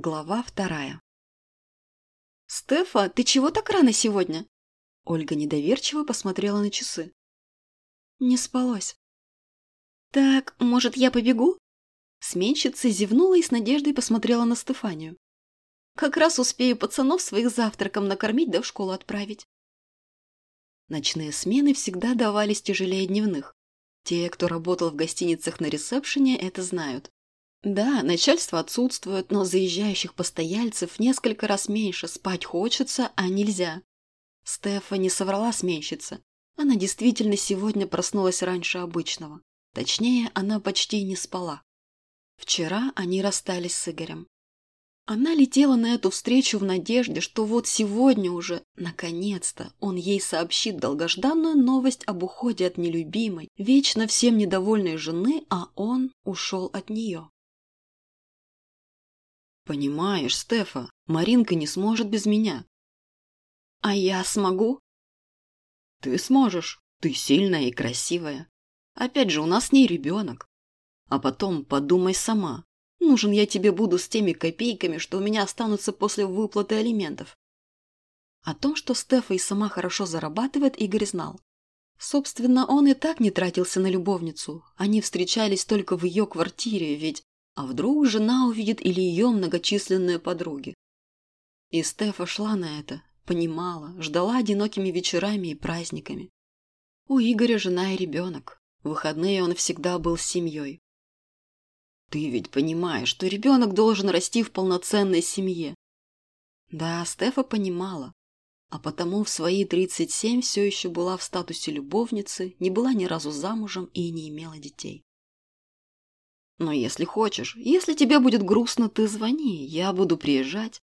Глава вторая. «Стефа, ты чего так рано сегодня?» Ольга недоверчиво посмотрела на часы. «Не спалось». «Так, может, я побегу?» Сменщица зевнула и с надеждой посмотрела на Стефанию. «Как раз успею пацанов своих завтраком накормить да в школу отправить». Ночные смены всегда давались тяжелее дневных. Те, кто работал в гостиницах на ресепшене, это знают. Да, начальство отсутствует, но заезжающих постояльцев несколько раз меньше, спать хочется, а нельзя. Стефа не соврала сменщица. Она действительно сегодня проснулась раньше обычного. Точнее, она почти не спала. Вчера они расстались с Игорем. Она летела на эту встречу в надежде, что вот сегодня уже, наконец-то, он ей сообщит долгожданную новость об уходе от нелюбимой, вечно всем недовольной жены, а он ушел от нее. Понимаешь, Стефа, Маринка не сможет без меня. А я смогу? Ты сможешь. Ты сильная и красивая. Опять же, у нас с ней ребенок. А потом подумай сама. Нужен я тебе буду с теми копейками, что у меня останутся после выплаты алиментов. О том, что Стефа и сама хорошо зарабатывает, Игорь знал. Собственно, он и так не тратился на любовницу. Они встречались только в ее квартире, ведь а вдруг жена увидит или ее многочисленные подруги? И Стефа шла на это, понимала, ждала одинокими вечерами и праздниками. У Игоря жена и ребенок. В выходные он всегда был с семьей. Ты ведь понимаешь, что ребенок должен расти в полноценной семье. Да, Стефа понимала. А потому в свои 37 все еще была в статусе любовницы, не была ни разу замужем и не имела детей. Но если хочешь, если тебе будет грустно, ты звони, я буду приезжать.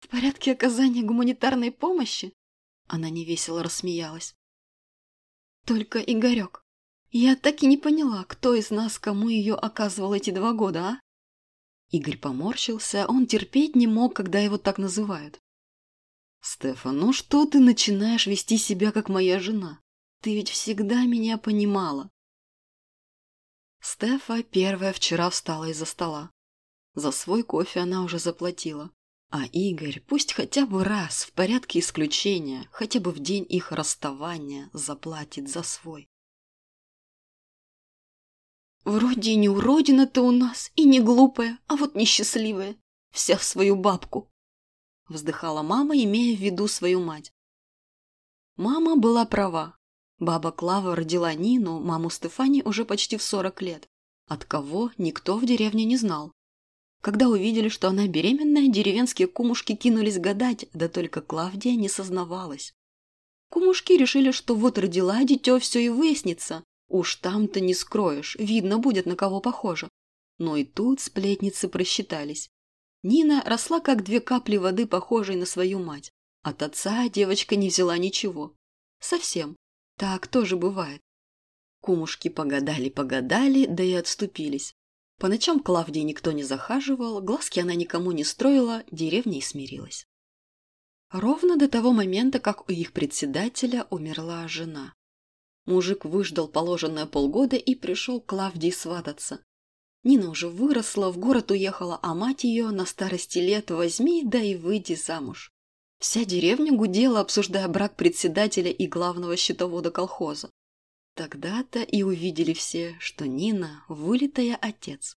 В порядке оказания гуманитарной помощи? Она невесело рассмеялась. Только, Игорек, я так и не поняла, кто из нас кому ее оказывал эти два года, а? Игорь поморщился, он терпеть не мог, когда его так называют. «Стефан, ну что ты начинаешь вести себя, как моя жена? Ты ведь всегда меня понимала. Стефа первая вчера встала из-за стола. За свой кофе она уже заплатила. А Игорь пусть хотя бы раз, в порядке исключения, хотя бы в день их расставания, заплатит за свой. Вроде и не уродина ты у нас, и не глупая, а вот несчастливая. Вся в свою бабку. Вздыхала мама, имея в виду свою мать. Мама была права. Баба Клава родила Нину, маму Стефани, уже почти в 40 лет. От кого, никто в деревне не знал. Когда увидели, что она беременная, деревенские кумушки кинулись гадать, да только Клавдия не сознавалась. Кумушки решили, что вот родила дитё, все и выяснится. Уж там-то не скроешь, видно будет, на кого похоже. Но и тут сплетницы просчитались. Нина росла как две капли воды, похожей на свою мать. От отца девочка не взяла ничего. Совсем. Так тоже бывает. Кумушки погадали-погадали, да и отступились. По ночам Клавдии никто не захаживал, глазки она никому не строила, деревня и смирилась. Ровно до того момента, как у их председателя умерла жена. Мужик выждал положенное полгода и пришел к Клавдии свататься. Нина уже выросла, в город уехала, а мать ее на старости лет возьми, да и выйди замуж. Вся деревня гудела, обсуждая брак председателя и главного счетовода колхоза. Тогда-то и увидели все, что Нина – вылитая отец.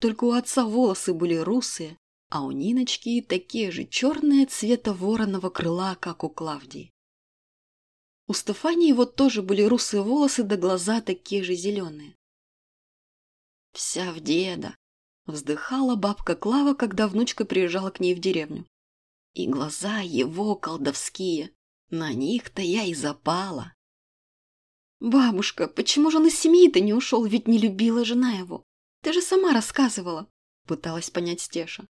Только у отца волосы были русые, а у Ниночки такие же черные цвета вороного крыла, как у Клавдии. У Стефании вот тоже были русые волосы, да глаза такие же зеленые. «Вся в деда», – вздыхала бабка Клава, когда внучка приезжала к ней в деревню. И глаза его колдовские. На них-то я и запала. «Бабушка, почему же он из семьи-то не ушел, ведь не любила жена его? Ты же сама рассказывала», — пыталась понять Стеша.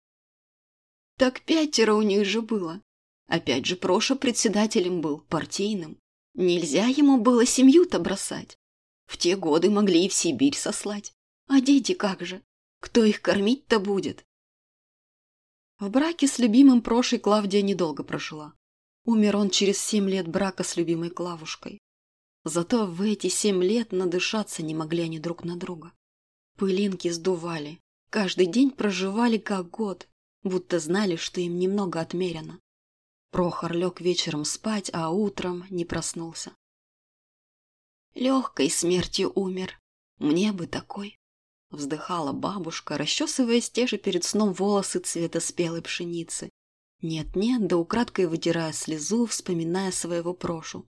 «Так пятеро у них же было. Опять же, Проша председателем был, партийным. Нельзя ему было семью-то бросать. В те годы могли и в Сибирь сослать. А дети как же? Кто их кормить-то будет? В браке с любимым Прошей Клавдия недолго прожила. Умер он через семь лет брака с любимой Клавушкой. Зато в эти семь лет надышаться не могли они друг на друга. Пылинки сдували. Каждый день проживали как год. будто знали, что им немного отмерено. Прохор лег вечером спать, а утром не проснулся. Легкой смертью умер. Мне бы такой. Вздыхала бабушка, расчесывая те же перед сном волосы цвета спелой пшеницы. Нет-нет, да украдкой вытирая слезу, вспоминая своего прошу.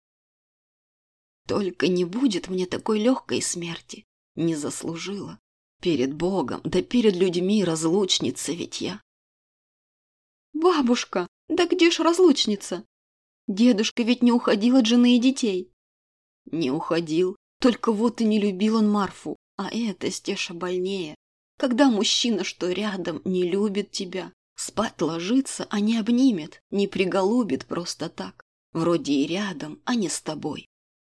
Только не будет мне такой легкой смерти. Не заслужила. Перед Богом, да перед людьми разлучница ведь я. Бабушка, да где ж разлучница? Дедушка ведь не уходил от жены и детей. Не уходил, только вот и не любил он Марфу, а это, Стеша, больнее. Когда мужчина, что рядом, не любит тебя, спать ложится, а не обнимет, не приголубит просто так. Вроде и рядом, а не с тобой.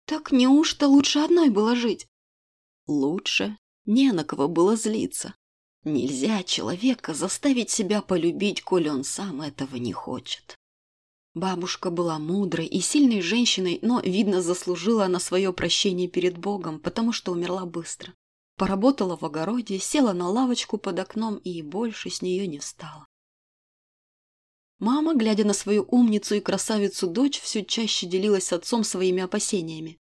Так неужто лучше одной было жить? Лучше. Не на кого было злиться. Нельзя человека заставить себя полюбить, коли он сам этого не хочет. Бабушка была мудрой и сильной женщиной, но, видно, заслужила она свое прощение перед Богом, потому что умерла быстро. Поработала в огороде, села на лавочку под окном и больше с нее не встала. Мама, глядя на свою умницу и красавицу дочь, все чаще делилась с отцом своими опасениями.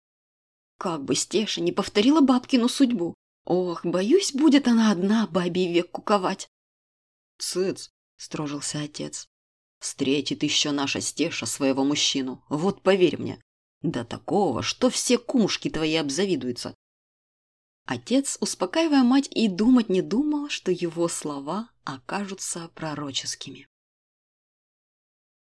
Как бы Стеша не повторила бабкину судьбу. Ох, боюсь, будет она одна бабий век куковать. Цыц, строжился отец. Встретит еще наша Стеша своего мужчину, вот поверь мне. Да такого, что все кумушки твои обзавидуются. Отец, успокаивая мать, и думать не думал, что его слова окажутся пророческими.